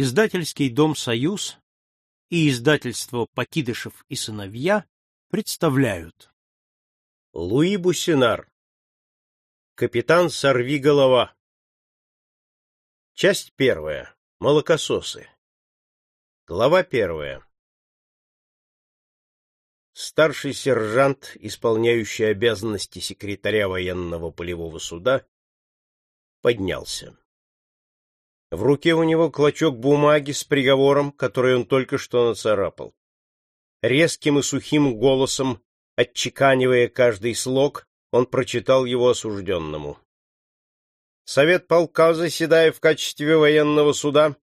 Издательский дом «Союз» и издательство «Покидышев и сыновья» представляют. Луи Бусинар. Капитан Сорвиголова. Часть первая. Молокососы. Глава первая. Старший сержант, исполняющий обязанности секретаря военного полевого суда, поднялся. В руке у него клочок бумаги с приговором, который он только что нацарапал. Резким и сухим голосом, отчеканивая каждый слог, он прочитал его осужденному. Совет полка, заседая в качестве военного суда,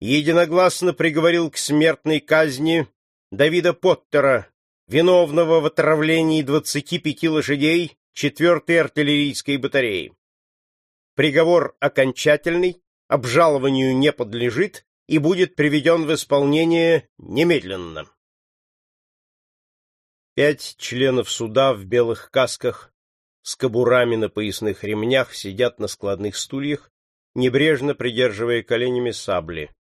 единогласно приговорил к смертной казни Давида Поттера, виновного в отравлении 25 лошадей 4-й артиллерийской батареи. Приговор окончательный обжалованию не подлежит и будет приведен в исполнение немедленно. Пять членов суда в белых касках с кобурами на поясных ремнях сидят на складных стульях, небрежно придерживая коленями сабли.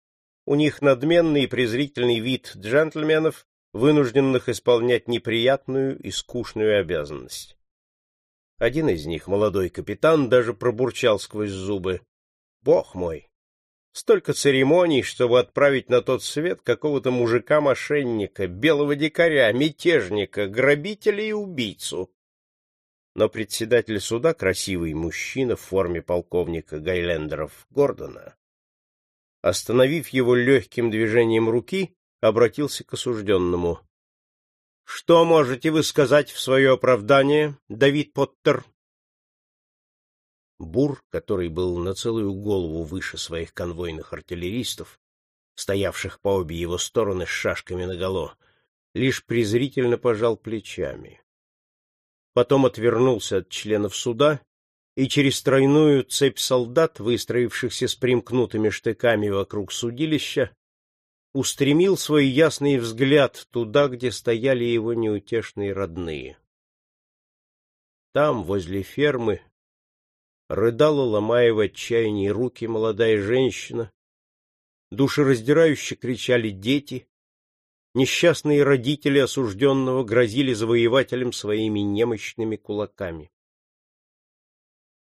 У них надменный и презрительный вид джентльменов, вынужденных исполнять неприятную и скучную обязанность. Один из них, молодой капитан, даже пробурчал сквозь зубы. Бог мой! Столько церемоний, чтобы отправить на тот свет какого-то мужика-мошенника, белого дикаря, мятежника, грабителя и убийцу. Но председатель суда, красивый мужчина в форме полковника Гайлендеров Гордона, остановив его легким движением руки, обратился к осужденному. — Что можете вы сказать в свое оправдание, Давид Поттер? Бур, который был на целую голову выше своих конвойных артиллеристов, стоявших по обе его стороны с шашками наголо, лишь презрительно пожал плечами. Потом отвернулся от членов суда и через тройную цепь солдат, выстроившихся с примкнутыми штыками вокруг судилища, устремил свой ясный взгляд туда, где стояли его неутешные родные. Там, возле фермы, рыдала, ломая в отчаянии руки молодая женщина, душераздирающе кричали дети, несчастные родители осужденного грозили завоевателям своими немощными кулаками.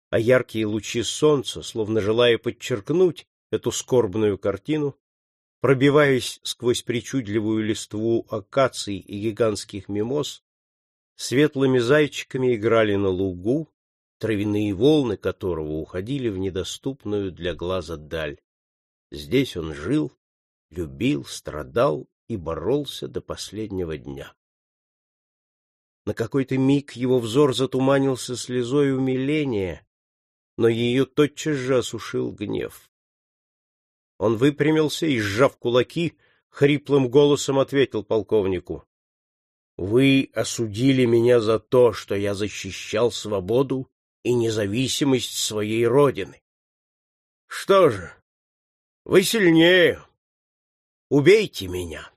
А яркие лучи солнца, словно желая подчеркнуть эту скорбную картину, пробиваясь сквозь причудливую листву акаций и гигантских мимоз, светлыми зайчиками играли на лугу, травяные волны которого уходили в недоступную для глаза даль. Здесь он жил, любил, страдал и боролся до последнего дня. На какой-то миг его взор затуманился слезой умиления, но ее тотчас же осушил гнев. Он выпрямился и, сжав кулаки, хриплым голосом ответил полковнику. — Вы осудили меня за то, что я защищал свободу и независимость своей родины. Что же, вы сильнее. Убейте меня.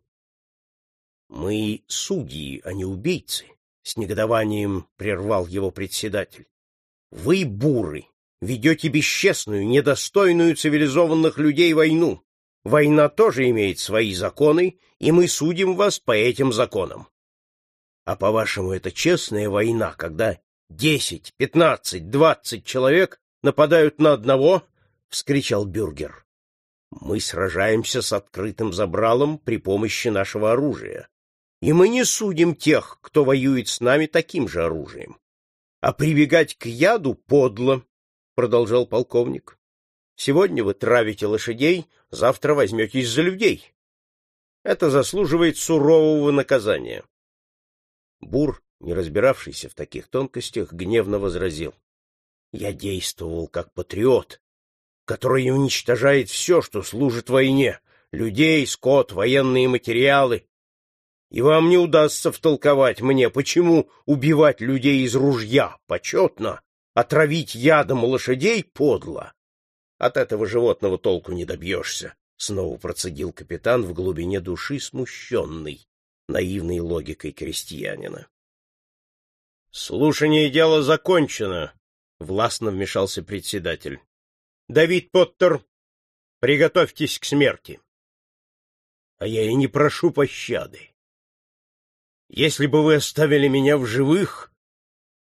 Мы судьи, а не убийцы, с негодованием прервал его председатель. Вы, буры, ведете бесчестную, недостойную цивилизованных людей войну. Война тоже имеет свои законы, и мы судим вас по этим законам. А по-вашему, это честная война, когда Десять, пятнадцать, двадцать человек нападают на одного, — вскричал Бюргер. Мы сражаемся с открытым забралом при помощи нашего оружия. И мы не судим тех, кто воюет с нами таким же оружием. А прибегать к яду подло, — продолжал полковник. Сегодня вы травите лошадей, завтра возьметесь за людей. Это заслуживает сурового наказания. Бур не разбиравшийся в таких тонкостях, гневно возразил. Я действовал как патриот, который уничтожает все, что служит войне, людей, скот, военные материалы. И вам не удастся втолковать мне, почему убивать людей из ружья почетно, отравить ядом лошадей подло. От этого животного толку не добьешься, — снова процедил капитан в глубине души, смущенный наивной логикой крестьянина. Слушание дела закончено, властно вмешался председатель. Давид Поттер, приготовьтесь к смерти. а я и не прошу пощады. Если бы вы оставили меня в живых,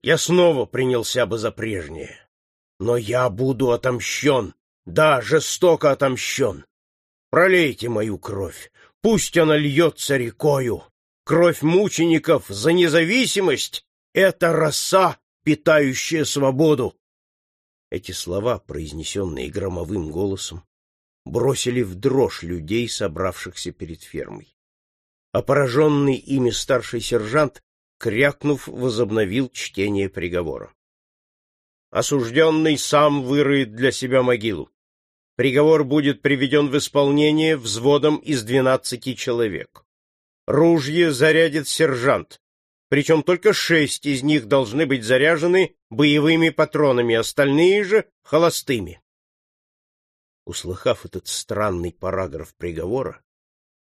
я снова принялся бы за прежнее. Но я буду отомщен, да, жестоко отомщен. Пролейте мою кровь, пусть она льется рекою. Кровь мучеников за независимость — это роса, питающая свободу. Эти слова, произнесенные громовым голосом, бросили в дрожь людей, собравшихся перед фермой. А пораженный ими старший сержант, крякнув, возобновил чтение приговора. Осужденный сам выроет для себя могилу. Приговор будет приведен в исполнение взводом из двенадцати человек. Ружье зарядит сержант, причем только шесть из них должны быть заряжены боевыми патронами, остальные же — холостыми. Услыхав этот странный параграф приговора,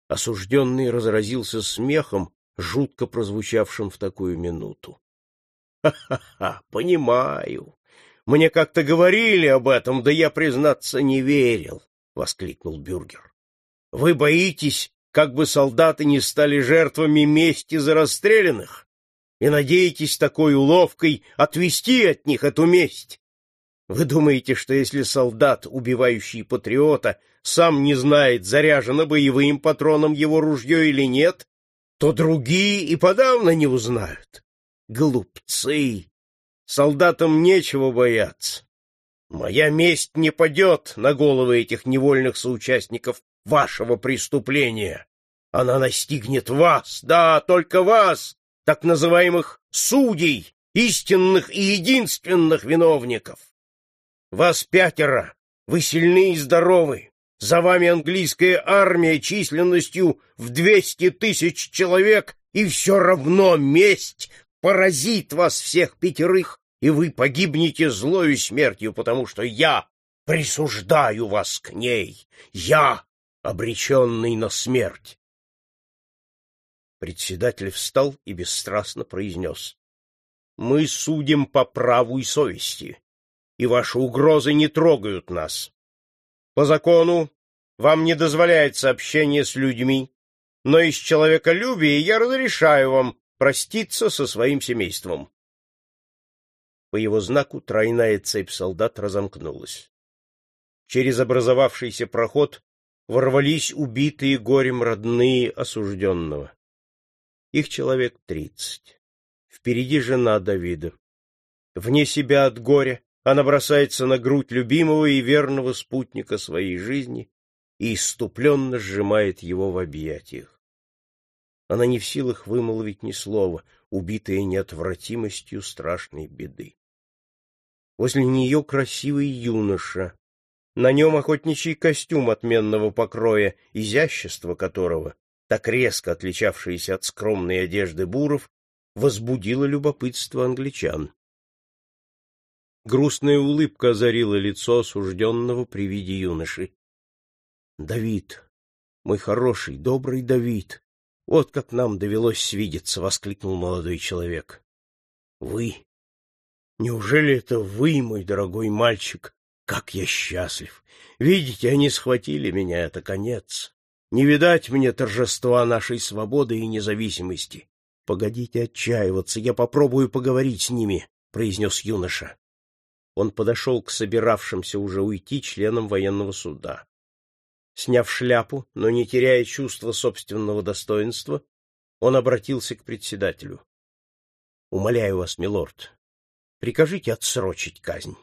осужденный разразился смехом, жутко прозвучавшим в такую минуту. «Ха-ха-ха, понимаю. Мне как-то говорили об этом, да я, признаться, не верил», — воскликнул Бюргер. «Вы боитесь, как бы солдаты не стали жертвами мести за расстрелянных, и надеетесь такой уловкой отвести от них эту месть? Вы думаете, что если солдат, убивающий патриота, сам не знает, заряжено боевым патроном его ружье или нет, то другие и подавно не узнают? Глупцы! Солдатам нечего бояться. Моя месть не падет на головы этих невольных соучастников вашего преступления. Она настигнет вас, да, только вас, так называемых судей, истинных и единственных виновников. Вас пятеро, вы сильны и здоровы. За вами английская армия численностью в двести тысяч человек, и все равно месть поразит вас всех пятерых, и вы погибнете злою смертью, потому что я присуждаю вас к ней. Я, обреченный на смерть. Председатель встал и бесстрастно произнес. — Мы судим по праву и совести и ваши угрозы не трогают нас. По закону вам не дозволяется общение с людьми, но из человеколюбия я разрешаю вам проститься со своим семейством. По его знаку тройная цепь солдат разомкнулась. Через образовавшийся проход ворвались убитые горем родные осужденного. Их человек тридцать. Впереди жена Давида. Вне себя от горя она бросается на грудь любимого и верного спутника своей жизни и иступленно сжимает его в объятиях. Она не в силах вымолвить ни слова, убитая неотвратимостью страшной беды. Возле нее красивый юноша. На нем охотничий костюм отменного покроя, изящество которого, так резко отличавшееся от скромной одежды буров, возбудило любопытство англичан. Грустная улыбка озарила лицо осужденного при виде юноши. — Давид, мой хороший, добрый Давид, вот как нам довелось свидеться! — воскликнул молодой человек. — Вы? Неужели это вы, мой дорогой мальчик? Как я счастлив! Видите, они схватили меня, это конец. Не видать мне торжества нашей свободы и независимости. Погодите отчаиваться, я попробую поговорить с ними, — произнес юноша он подошел к собиравшимся уже уйти членам военного суда. Сняв шляпу, но не теряя чувства собственного достоинства, он обратился к председателю. — Умоляю вас, милорд, прикажите отсрочить казнь.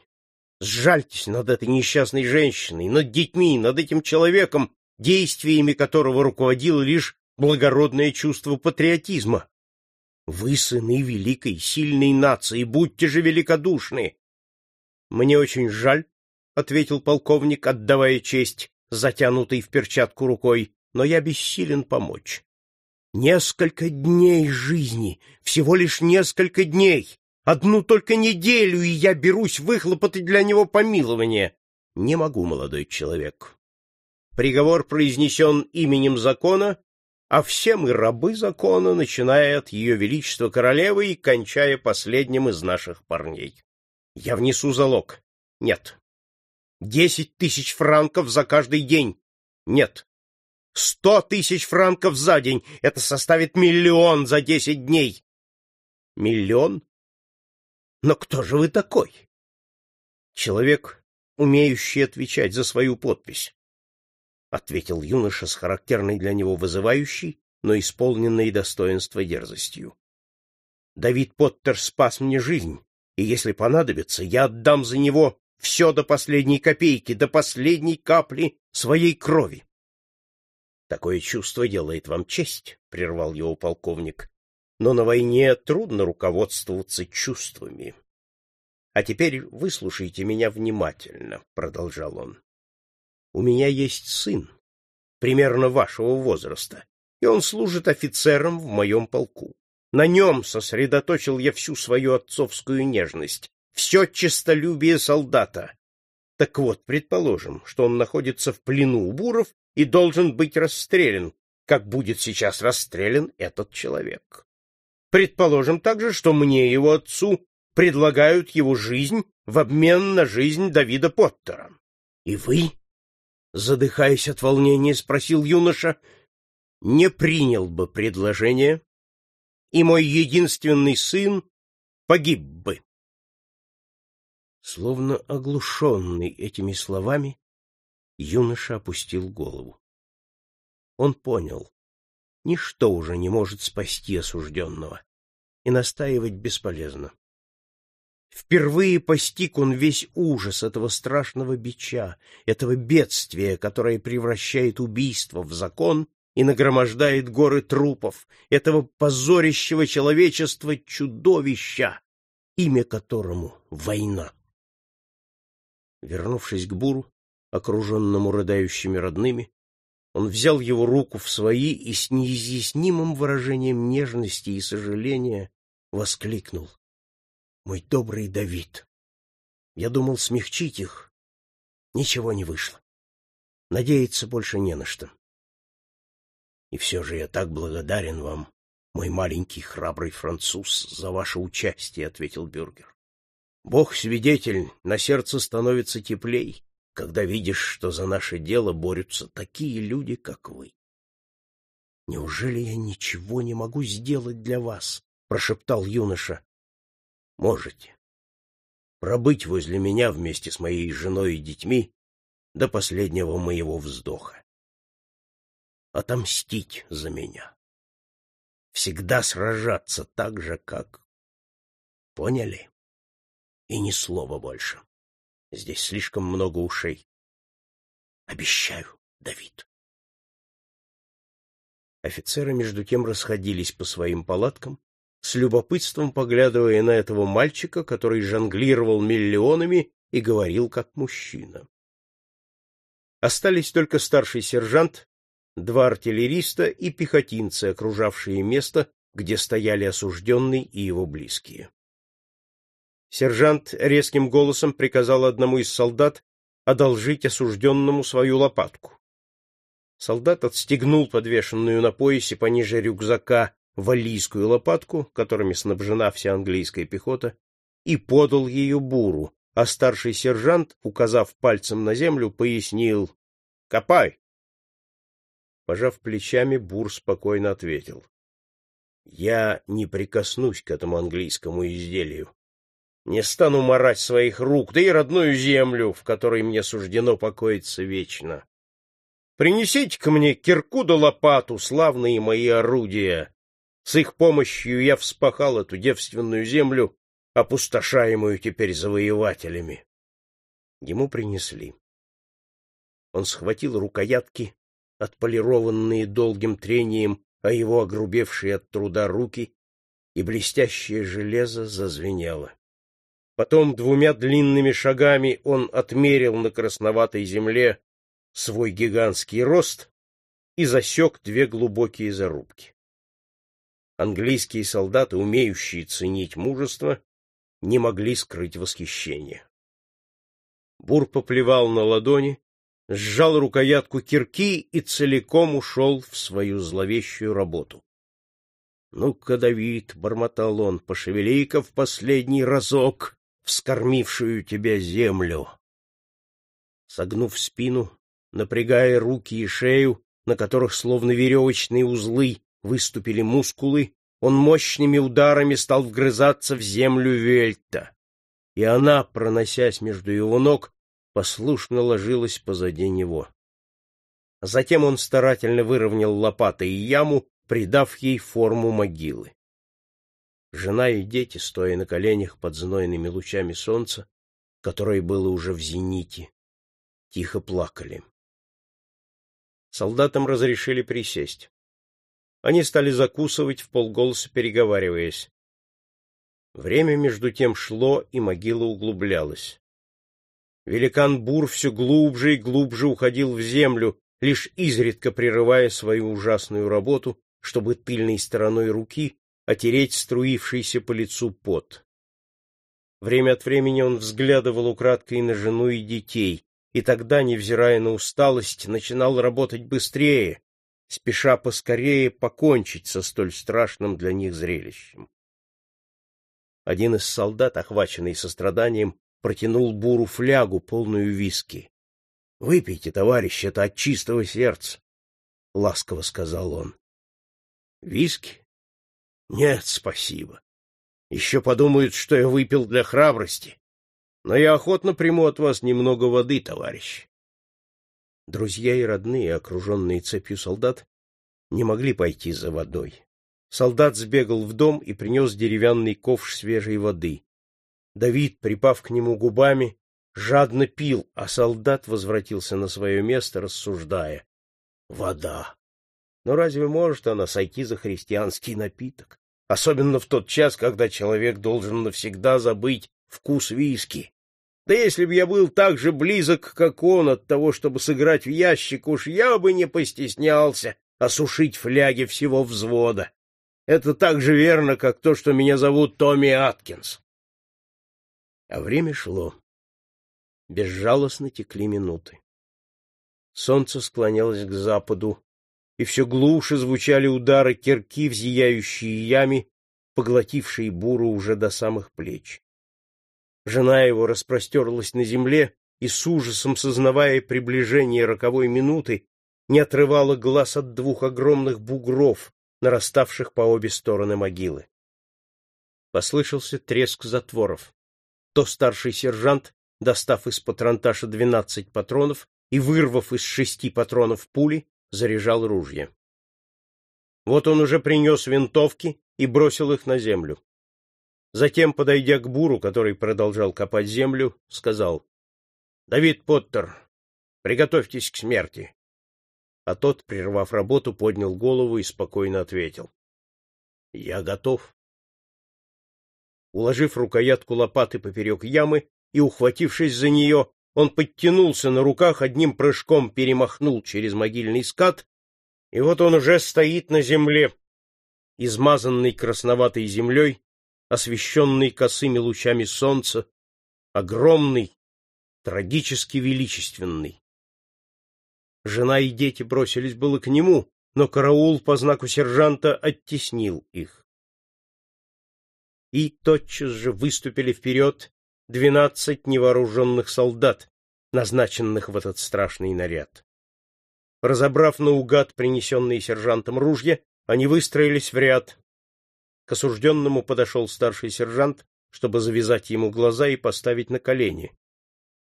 Сжальтесь над этой несчастной женщиной, над детьми, над этим человеком, действиями которого руководило лишь благородное чувство патриотизма. Вы сыны великой, сильной нации, будьте же великодушны, мне очень жаль, ответил полковник, отдавая честь, затянутой в перчатку рукой, но я бессилен помочь. Несколько дней жизни, всего лишь несколько дней. Одну только неделю, и я берусь выхлопотать для него помилование. Не могу, молодой человек. Приговор произнесен именем закона, а все мы рабы закона, начиная от ее величества королевы и кончая последним из наших парней. Я внесу залог. Нет. Десять тысяч франков за каждый день. Нет. Сто тысяч франков за день — это составит миллион за десять дней. Миллион? Но кто же вы такой? Человек, умеющий отвечать за свою подпись, — ответил юноша с характерной для него вызывающей, но исполненной достоинства дерзостью. Давид Поттер спас мне жизнь, и если понадобится, я отдам за него все до последней копейки, до последней капли своей крови. Такое чувство делает вам честь, — прервал его полковник. Но на войне трудно руководствоваться чувствами. А теперь выслушайте меня внимательно, — продолжал он. У меня есть сын, примерно вашего возраста, и он служит офицером в моем полку. На нем сосредоточил я всю свою отцовскую нежность, все честолюбие солдата. Так вот, предположим, что он находится в плену у буров и должен быть расстрелян, как будет сейчас расстрелян этот человек. Предположим также, что мне, его отцу, предлагают его жизнь в обмен на жизнь Давида Поттера. — И вы, задыхаясь от волнения, спросил юноша, — не принял бы предложение, и мой единственный сын погиб бы. Словно оглушенный этими словами, юноша опустил голову. Он понял, ничто уже не может спасти осужденного, и настаивать бесполезно. Впервые постиг он весь ужас этого страшного бича, этого бедствия, которое превращает убийство в закон и нагромождает горы трупов, этого позорящего человечества чудовища, имя которому — война. Вернувшись к Буру, окруженному рыдающими родными, он взял его руку в свои и с неизъяснимым выражением нежности и сожаления воскликнул. — Мой добрый Давид! Я думал смягчить их. Ничего не вышло. Надеяться больше не на что. И все же я так благодарен вам, мой маленький храбрый француз, за ваше участие, — ответил Бюргер. Бог свидетель, на сердце становится теплей, когда видишь, что за наше дело борются такие люди, как вы. — Неужели я ничего не могу сделать для вас? — прошептал юноша. — Можете. Пробыть возле меня вместе с моей женой и детьми до последнего моего вздоха. Отомстить за меня. Всегда сражаться так же, как... Поняли? И ни слова больше. Здесь слишком много ушей. Обещаю, Давид. Офицеры между тем расходились по своим палаткам, с любопытством поглядывая на этого мальчика, который жонглировал миллионами и говорил как мужчина. Остались только старший сержант, два артиллериста и пехотинцы, окружавшие место, где стояли осужденный и его близкие. Сержант резким голосом приказал одному из солдат одолжить осужденному свою лопатку. Солдат отстегнул подвешенную на поясе пониже рюкзака валлийскую лопатку, которыми снабжена вся английская пехота, и подал ее буру, а старший сержант, указав пальцем на землю, пояснил «Копай!». Пожав плечами, бур спокойно ответил «Я не прикоснусь к этому английскому изделию. Не стану марать своих рук, да и родную землю, в которой мне суждено покоиться вечно. принесите ко мне кирку да лопату, славные мои орудия. С их помощью я вспахал эту девственную землю, опустошаемую теперь завоевателями. Ему принесли. Он схватил рукоятки, отполированные долгим трением, а его огрубевшие от труда руки, и блестящее железо зазвенело. Потом двумя длинными шагами он отмерил на красноватой земле свой гигантский рост и засек две глубокие зарубки. Английские солдаты, умеющие ценить мужество, не могли скрыть восхищение. Бур поплевал на ладони, сжал рукоятку кирки и целиком ушел в свою зловещую работу. — Ну-ка, Давид, — бормотал он, — пошевели-ка в последний разок вскормившую тебя землю. Согнув спину, напрягая руки и шею, на которых словно веревочные узлы выступили мускулы, он мощными ударами стал вгрызаться в землю Вельта, и она, проносясь между его ног, послушно ложилась позади него. Затем он старательно выровнял лопатой яму, придав ей форму могилы. Жена и дети, стоя на коленях под знойными лучами солнца, которое было уже в зените, тихо плакали. Солдатам разрешили присесть. Они стали закусывать, в полголоса переговариваясь. Время между тем шло, и могила углублялась. Великан Бур все глубже и глубже уходил в землю, лишь изредка прерывая свою ужасную работу, чтобы тыльной стороной руки отереть струившийся по лицу пот. Время от времени он взглядывал украдкой на жену и детей, и тогда, невзирая на усталость, начинал работать быстрее, спеша поскорее покончить со столь страшным для них зрелищем. Один из солдат, охваченный состраданием, протянул Буру флягу, полную виски. — Выпейте, товарищ, это от чистого сердца, — ласково сказал он. — Виски? — Нет, спасибо. Еще подумают, что я выпил для храбрости. Но я охотно приму от вас немного воды, товарищ. Друзья и родные, окруженные цепью солдат, не могли пойти за водой. Солдат сбегал в дом и принес деревянный ковш свежей воды. Давид, припав к нему губами, жадно пил, а солдат возвратился на свое место, рассуждая. Вода! Но разве может она сойти за христианский напиток? Особенно в тот час, когда человек должен навсегда забыть вкус виски. Да если б я был так же близок, как он, от того, чтобы сыграть в ящик, уж я бы не постеснялся осушить фляги всего взвода. Это так же верно, как то, что меня зовут Томми Аткинс. А время шло. Безжалостно текли минуты. Солнце склонялось к западу, и все глуше звучали удары кирки в зияющие ями, поглотившие буру уже до самых плеч. Жена его распростерлась на земле и, с ужасом сознавая приближение роковой минуты, не отрывала глаз от двух огромных бугров, нараставших по обе стороны могилы. Послышался треск затворов. То старший сержант, достав из патронташа двенадцать патронов и вырвав из шести патронов пули, заряжал ружье. Вот он уже принес винтовки и бросил их на землю. Затем, подойдя к буру, который продолжал копать землю, сказал, — Давид Поттер, приготовьтесь к смерти. А тот, прервав работу, поднял голову и спокойно ответил. — Я готов. Уложив рукоятку лопаты поперек ямы и ухватившись за нее, он подтянулся на руках, одним прыжком перемахнул через могильный скат, и вот он уже стоит на земле, измазанный красноватой землей, освещенный косыми лучами солнца, огромный, трагически величественный. Жена и дети бросились было к нему, но караул по знаку сержанта оттеснил их. И тотчас же выступили вперед двенадцать невооруженных солдат, назначенных в этот страшный наряд. Разобрав наугад принесенные сержантом ружья, они выстроились в ряд, к осужденному подошел старший сержант, чтобы завязать ему глаза и поставить на колени.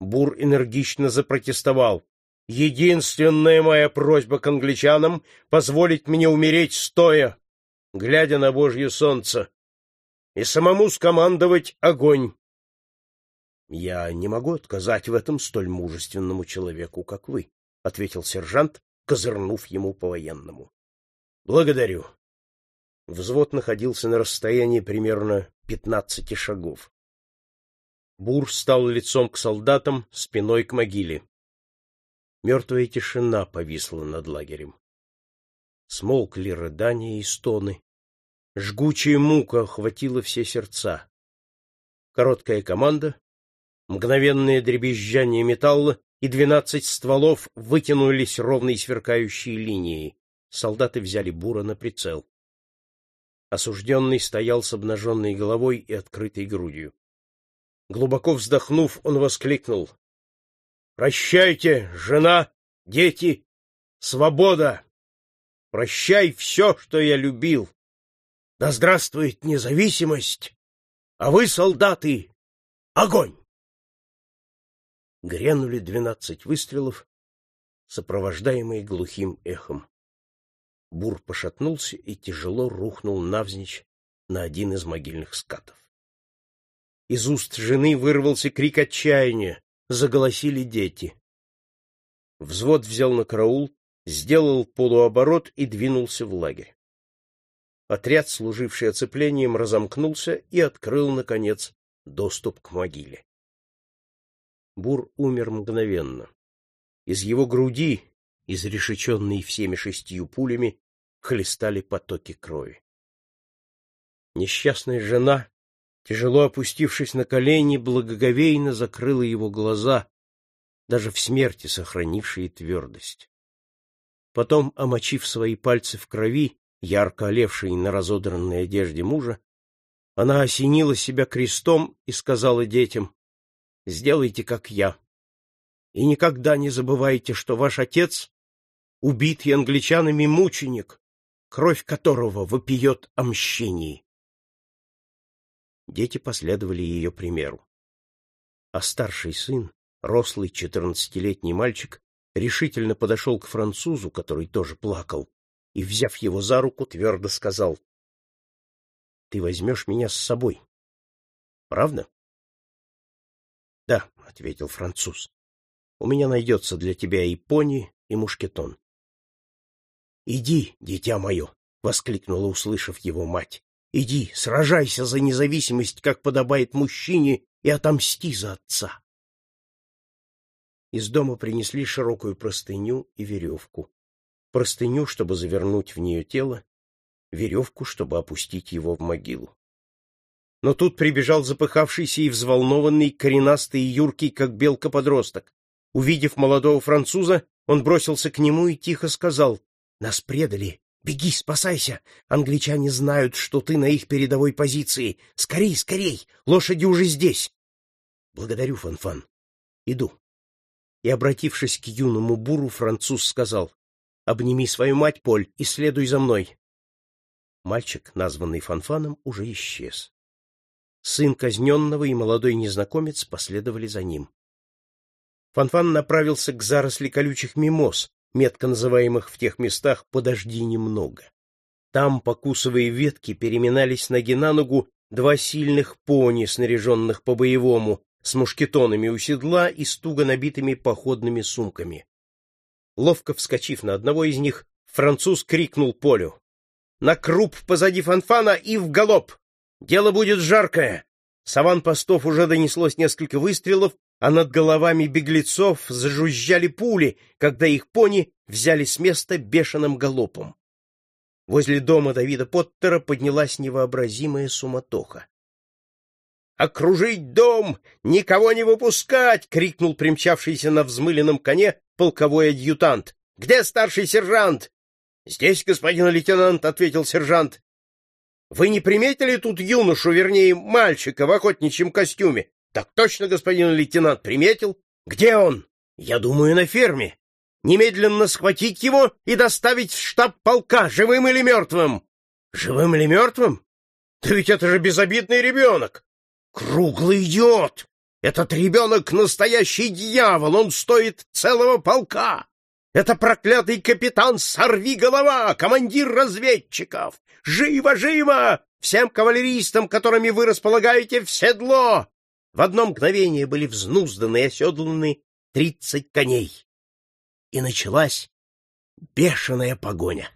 Бур энергично запротестовал. «Единственная моя просьба к англичанам — позволить мне умереть стоя, глядя на Божье солнце, и самому скомандовать огонь». «Я не могу отказать в этом столь мужественному человеку, как вы», — ответил сержант, козырнув ему по-военному. «Благодарю. Взвод находился на расстоянии примерно пятнадцати шагов. Бур стал лицом к солдатам, спиной к могиле. Мертвая тишина повисла над лагерем. Смолкли рыдания и стоны. Жгучая мука охватила все сердца. Короткая команда, мгновенное дребезжание металла, и двенадцать стволов вытянулись ровной сверкающей линией. Солдаты взяли Бура на прицел. Осужденный стоял с обнаженной головой и открытой грудью. Глубоко вздохнув, он воскликнул. — Прощайте, жена, дети, свобода! Прощай все, что я любил. Да здравствует независимость, а вы, солдаты, огонь! Грянули двенадцать выстрелов, сопровождаемые глухим эхом. Бур пошатнулся и тяжело рухнул навзничь на один из могильных скатов. Из уст жены вырвался крик отчаяния, заголосили дети. Взвод взял на караул, сделал полуоборот и двинулся в лагерь. Отряд, служивший оцеплением, разомкнулся и открыл, наконец, доступ к могиле. Бур умер мгновенно. Из его груди, изрешеченной всеми шестью пулями, хлестали потоки крови. Несчастная жена, тяжело опустившись на колени, благоговейно закрыла его глаза, даже в смерти сохранившие твердость. Потом, омочив свои пальцы в крови, ярко олевшей на разодранной одежде мужа, она осенила себя крестом и сказала детям, «Сделайте, как я, и никогда не забывайте, что ваш отец — убитый англичанами мученик, кровь которого вопиет о мщении». Дети последовали ее примеру. А старший сын, рослый четырнадцатилетний мальчик, решительно подошел к французу, который тоже плакал, и, взяв его за руку, твердо сказал, — Ты возьмешь меня с собой. Правда? — Да, — ответил француз. — У меня найдется для тебя и пони, и мушкетон. — Иди, дитя мое! — воскликнула, услышав его мать. Иди, сражайся за независимость, как подобает мужчине, и отомсти за отца. Из дома принесли широкую простыню и веревку. Простыню, чтобы завернуть в нее тело, веревку, чтобы опустить его в могилу. Но тут прибежал запыхавшийся и взволнованный, коренастый и юркий, как белка-подросток. Увидев молодого француза, он бросился к нему и тихо сказал, «Нас предали, Беги, спасайся! Англичане знают, что ты на их передовой позиции. Скорей, скорей! Лошади уже здесь!» «Благодарю, Фанфан. Иду». И, обратившись к юному буру, француз сказал, «Обними свою мать, Поль, и следуй за мной». Мальчик, названный Фанфаном, уже исчез. Сын казненного и молодой незнакомец последовали за ним. Фанфан направился к заросли колючих мимоз, метко называемых в тех местах «подожди немного». Там, покусывая ветки, переминались ноги на ногу два сильных пони, снаряженных по-боевому, с мушкетонами у седла и с туго набитыми походными сумками. Ловко вскочив на одного из них, француз крикнул Полю. «На круп позади фанфана и в галоп! Дело будет жаркое!» Саван постов уже донеслось несколько выстрелов, а над головами беглецов зажужжали пули, когда их пони взяли с места бешеным галопом. Возле дома Давида Поттера поднялась невообразимая суматоха. «Окружить дом! Никого не выпускать!» — крикнул примчавшийся на взмыленном коне полковой адъютант. «Где старший сержант?» «Здесь, господин лейтенант», — ответил сержант. «Вы не приметили тут юношу, вернее, мальчика в охотничьем костюме? Так точно, господин лейтенант, приметил? Где он? Я думаю, на ферме. Немедленно схватить его и доставить в штаб полка, живым или мертвым. Живым или мертвым? Да ведь это же безобидный ребенок. Круглый идиот! Этот ребенок — настоящий дьявол, он стоит целого полка. Это проклятый капитан Сорви голова, командир разведчиков. Живо, живо! Всем кавалеристам, которыми вы располагаете, в седло! В одно мгновение были взнузданы и оседланы тридцать коней. И началась бешеная погоня.